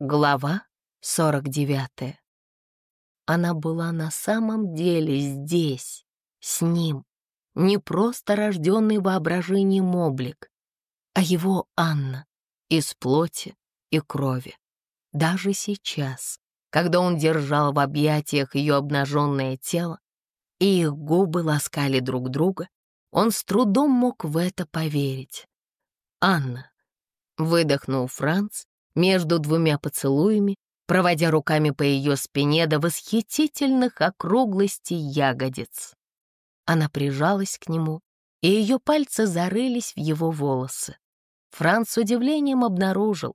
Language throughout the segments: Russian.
Глава 49. Она была на самом деле здесь, с ним. Не просто рожденный воображением облик, а его Анна из плоти и крови. Даже сейчас, когда он держал в объятиях ее обнаженное тело, и их губы ласкали друг друга, он с трудом мог в это поверить. «Анна», — выдохнул Франц, между двумя поцелуями, проводя руками по ее спине до восхитительных округлостей ягодиц. Она прижалась к нему, и ее пальцы зарылись в его волосы. Франц с удивлением обнаружил,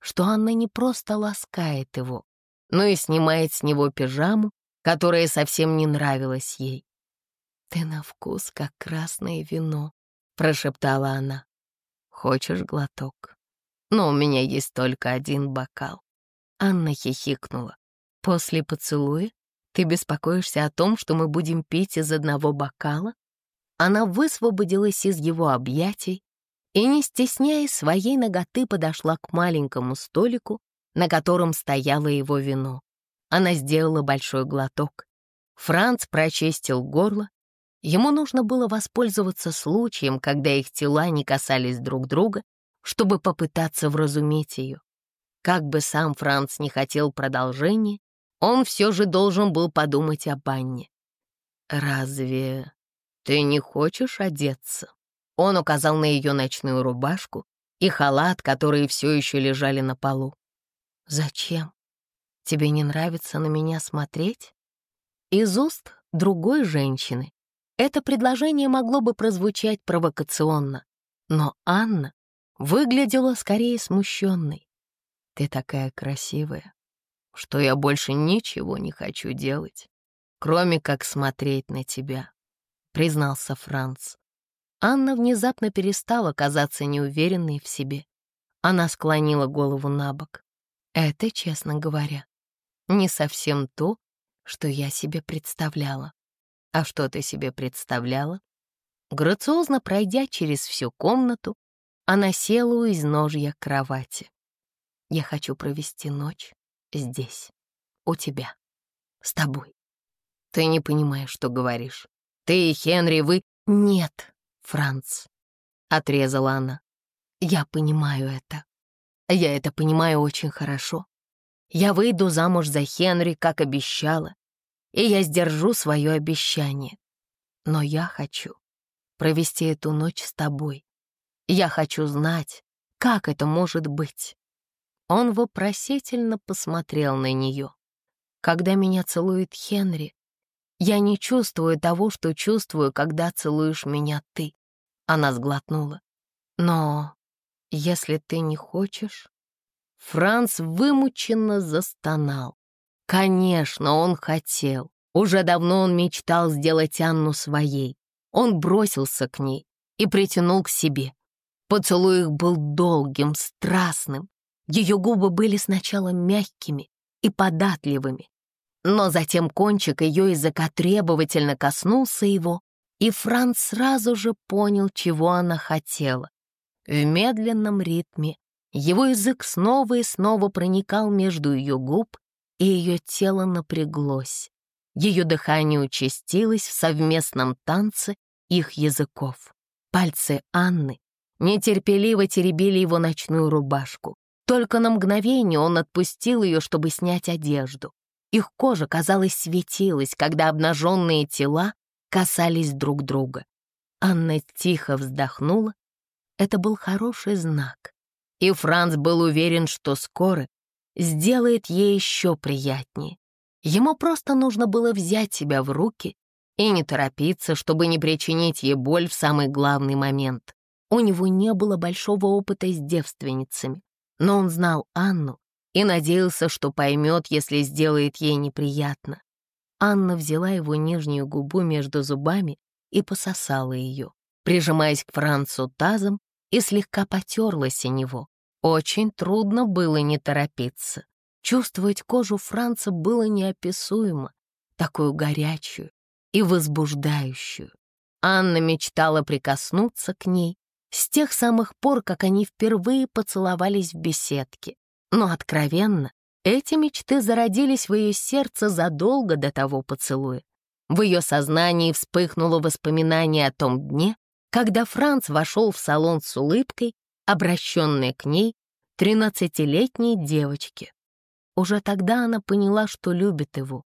что Анна не просто ласкает его, но и снимает с него пижаму, которая совсем не нравилась ей. «Ты на вкус, как красное вино», — прошептала она. «Хочешь глоток?» Но у меня есть только один бокал». Анна хихикнула. «После поцелуя ты беспокоишься о том, что мы будем пить из одного бокала?» Она высвободилась из его объятий и, не стесняясь своей ноготы, подошла к маленькому столику, на котором стояло его вино. Она сделала большой глоток. Франц прочистил горло. Ему нужно было воспользоваться случаем, когда их тела не касались друг друга, чтобы попытаться вразумить ее. Как бы сам Франц не хотел продолжения, он все же должен был подумать о банне. «Разве ты не хочешь одеться?» Он указал на ее ночную рубашку и халат, которые все еще лежали на полу. «Зачем? Тебе не нравится на меня смотреть?» Из уст другой женщины это предложение могло бы прозвучать провокационно, но Анна выглядела скорее смущенной. «Ты такая красивая, что я больше ничего не хочу делать, кроме как смотреть на тебя», — признался Франц. Анна внезапно перестала казаться неуверенной в себе. Она склонила голову на бок. «Это, честно говоря, не совсем то, что я себе представляла». «А что ты себе представляла?» Грациозно пройдя через всю комнату, она села у изножья кровати. «Я хочу провести ночь здесь, у тебя, с тобой. Ты не понимаешь, что говоришь. Ты и Хенри, вы...» «Нет, Франц», — отрезала она. «Я понимаю это. Я это понимаю очень хорошо. Я выйду замуж за Хенри, как обещала, и я сдержу свое обещание. Но я хочу провести эту ночь с тобой, я хочу знать, как это может быть. Он вопросительно посмотрел на нее. Когда меня целует Хенри, я не чувствую того, что чувствую, когда целуешь меня ты. Она сглотнула. Но если ты не хочешь... Франц вымученно застонал. Конечно, он хотел. Уже давно он мечтал сделать Анну своей. Он бросился к ней и притянул к себе. Поцелуй их был долгим, страстным. Ее губы были сначала мягкими и податливыми, но затем кончик ее языка требовательно коснулся его, и Франц сразу же понял, чего она хотела. В медленном ритме его язык снова и снова проникал между ее губ, и ее тело напряглось. Ее дыхание участилось в совместном танце их языков. Пальцы Анны нетерпеливо теребили его ночную рубашку. Только на мгновение он отпустил ее, чтобы снять одежду. Их кожа, казалось, светилась, когда обнаженные тела касались друг друга. Анна тихо вздохнула. Это был хороший знак. И Франц был уверен, что скоро сделает ей еще приятнее. Ему просто нужно было взять себя в руки и не торопиться, чтобы не причинить ей боль в самый главный момент. У него не было большого опыта с девственницами, но он знал Анну и надеялся, что поймет, если сделает ей неприятно. Анна взяла его нижнюю губу между зубами и пососала ее, прижимаясь к Францу тазом и слегка потерлась о него. Очень трудно было не торопиться. Чувствовать кожу Франца было неописуемо, такую горячую и возбуждающую. Анна мечтала прикоснуться к ней с тех самых пор, как они впервые поцеловались в беседке. Но откровенно, эти мечты зародились в ее сердце задолго до того поцелуя. В ее сознании вспыхнуло воспоминание о том дне, когда Франц вошел в салон с улыбкой, обращенной к ней, тринадцатилетней девочке. Уже тогда она поняла, что любит его.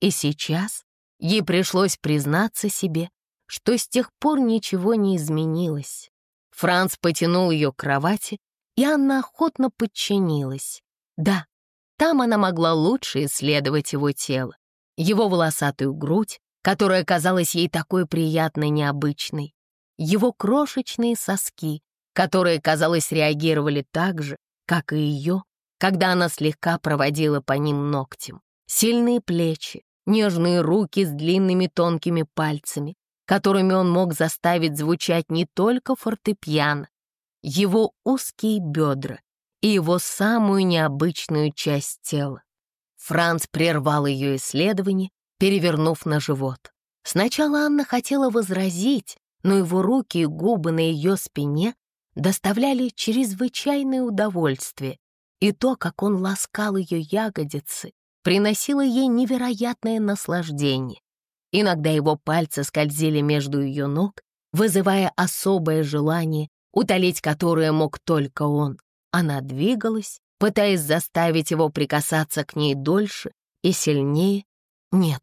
И сейчас ей пришлось признаться себе, что с тех пор ничего не изменилось. Франц потянул ее к кровати, и Анна охотно подчинилась. Да, там она могла лучше исследовать его тело, его волосатую грудь, которая казалась ей такой приятной необычной, его крошечные соски, которые, казалось, реагировали так же, как и ее, когда она слегка проводила по ним ногтем. Сильные плечи, нежные руки с длинными тонкими пальцами, которыми он мог заставить звучать не только фортепиано, его узкие бедра и его самую необычную часть тела. Франц прервал ее исследование, перевернув на живот. Сначала Анна хотела возразить, но его руки и губы на ее спине доставляли чрезвычайное удовольствие, и то, как он ласкал ее ягодицы, приносило ей невероятное наслаждение. Иногда его пальцы скользили между ее ног, вызывая особое желание, утолить которое мог только он. Она двигалась, пытаясь заставить его прикасаться к ней дольше и сильнее. Нет,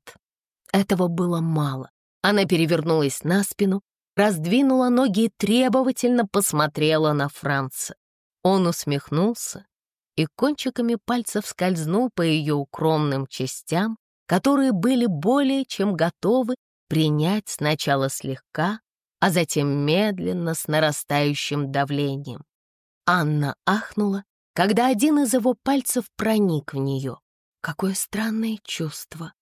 этого было мало. Она перевернулась на спину, раздвинула ноги и требовательно посмотрела на Франца. Он усмехнулся и кончиками пальцев скользнул по ее укромным частям, которые были более чем готовы принять сначала слегка, а затем медленно с нарастающим давлением. Анна ахнула, когда один из его пальцев проник в нее. Какое странное чувство.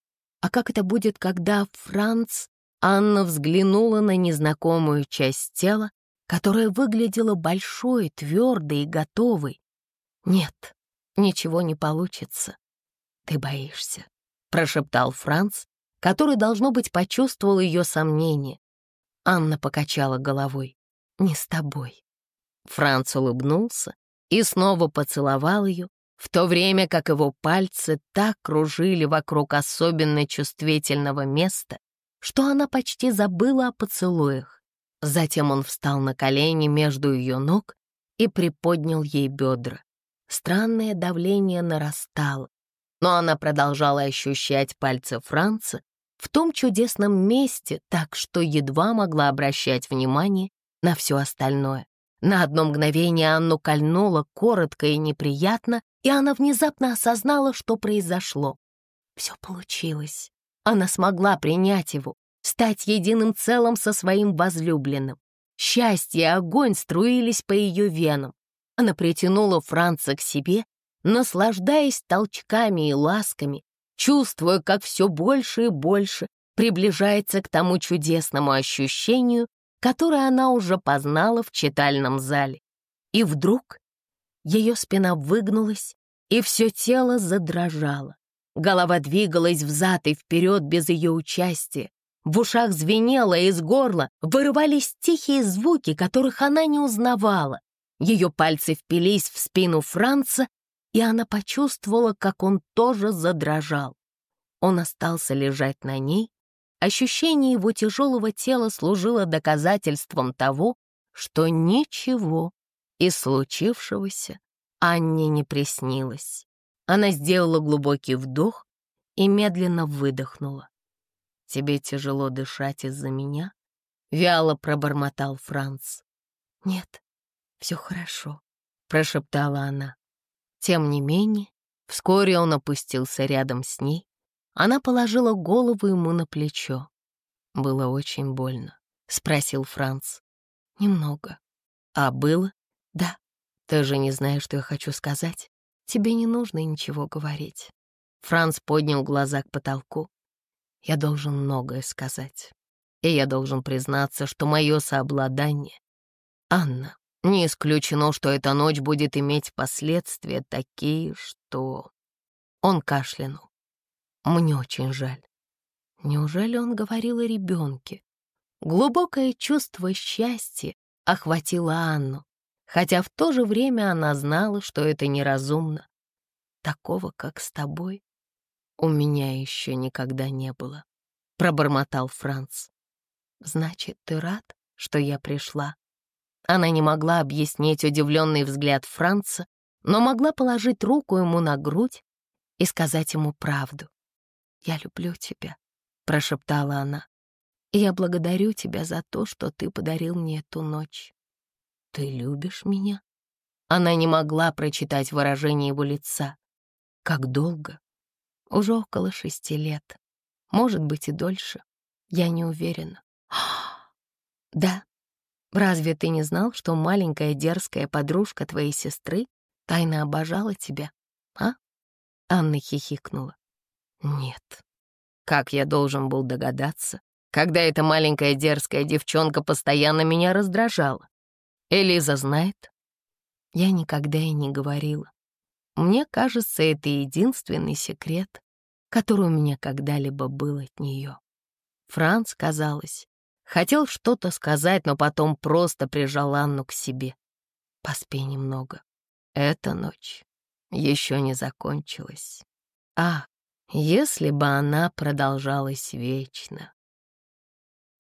А как это будет, когда Франц... Анна взглянула на незнакомую часть тела, которая выглядела большой, твердой и готовой. Нет, ничего не получится. Ты боишься, прошептал Франц, который, должно быть, почувствовал ее сомнение. Анна покачала головой. «Не с тобой». Франц улыбнулся и снова поцеловал ее, в то время как его пальцы так кружили вокруг особенно чувствительного места, что она почти забыла о поцелуях. Затем он встал на колени между ее ног и приподнял ей бедра. Странное давление нарастало, но она продолжала ощущать пальцы Франца в том чудесном месте, так что едва могла обращать внимание на все остальное. На одно мгновение Анну кольнуло коротко и неприятно, и она внезапно осознала, что произошло. Все получилось. Она смогла принять его, стать единым целым со своим возлюбленным. Счастье и огонь струились по ее венам. Она притянула Франца к себе, наслаждаясь толчками и ласками, чувствуя, как все больше и больше приближается к тому чудесному ощущению, которое она уже познала в читальном зале. И вдруг ее спина выгнулась, и все тело задрожало. Голова двигалась взад и вперед без ее участия. В ушах звенело, из горла вырывались тихие звуки, которых она не узнавала. Ее пальцы впились в спину Франца, и она почувствовала, как он тоже задрожал. Он остался лежать на ней. Ощущение его тяжелого тела служило доказательством того, что ничего из случившегося Анне не приснилось. Она сделала глубокий вдох и медленно выдохнула. «Тебе тяжело дышать из-за меня?» — вяло пробормотал Франц. «Нет, все хорошо», — прошептала она. Тем не менее, вскоре он опустился рядом с ней. Она положила голову ему на плечо. «Было очень больно», — спросил Франц. «Немного». «А было?» «Да». «Ты же не знаешь, что я хочу сказать. Тебе не нужно ничего говорить». Франц поднял глаза к потолку. «Я должен многое сказать. И я должен признаться, что мое сообладание... Анна, не исключено, что эта ночь будет иметь последствия такие, что... Он кашлянул. Мне очень жаль. Неужели он говорил о ребенке? Глубокое чувство счастья охватило Анну, хотя в то же время она знала, что это неразумно. такого, как с тобой, у меня еще никогда не было», — пробормотал Франц. «Значит, ты рад, что я пришла?» Она не могла объяснить удивленный взгляд Франца, но могла положить руку ему на грудь и сказать ему правду. «Я люблю тебя», — прошептала она. «И я благодарю тебя за то, что ты подарил мне эту ночь. Ты любишь меня?» Она не могла прочитать выражение его лица. Как долго? Уже около шести лет. Может быть, и дольше. Я не уверена. Да. Разве ты не знал, что маленькая дерзкая подружка твоей сестры тайно обожала тебя, а? Анна хихикнула. Нет. Как я должен был догадаться, когда эта маленькая дерзкая девчонка постоянно меня раздражала? Элиза знает? Я никогда и не говорила. Мне кажется, это единственный секрет, который у меня когда-либо был от нее. Франц, казалось, хотел что-то сказать, но потом просто прижал Анну к себе. Поспи немного. Эта ночь еще не закончилась. А, если бы она продолжалась вечно.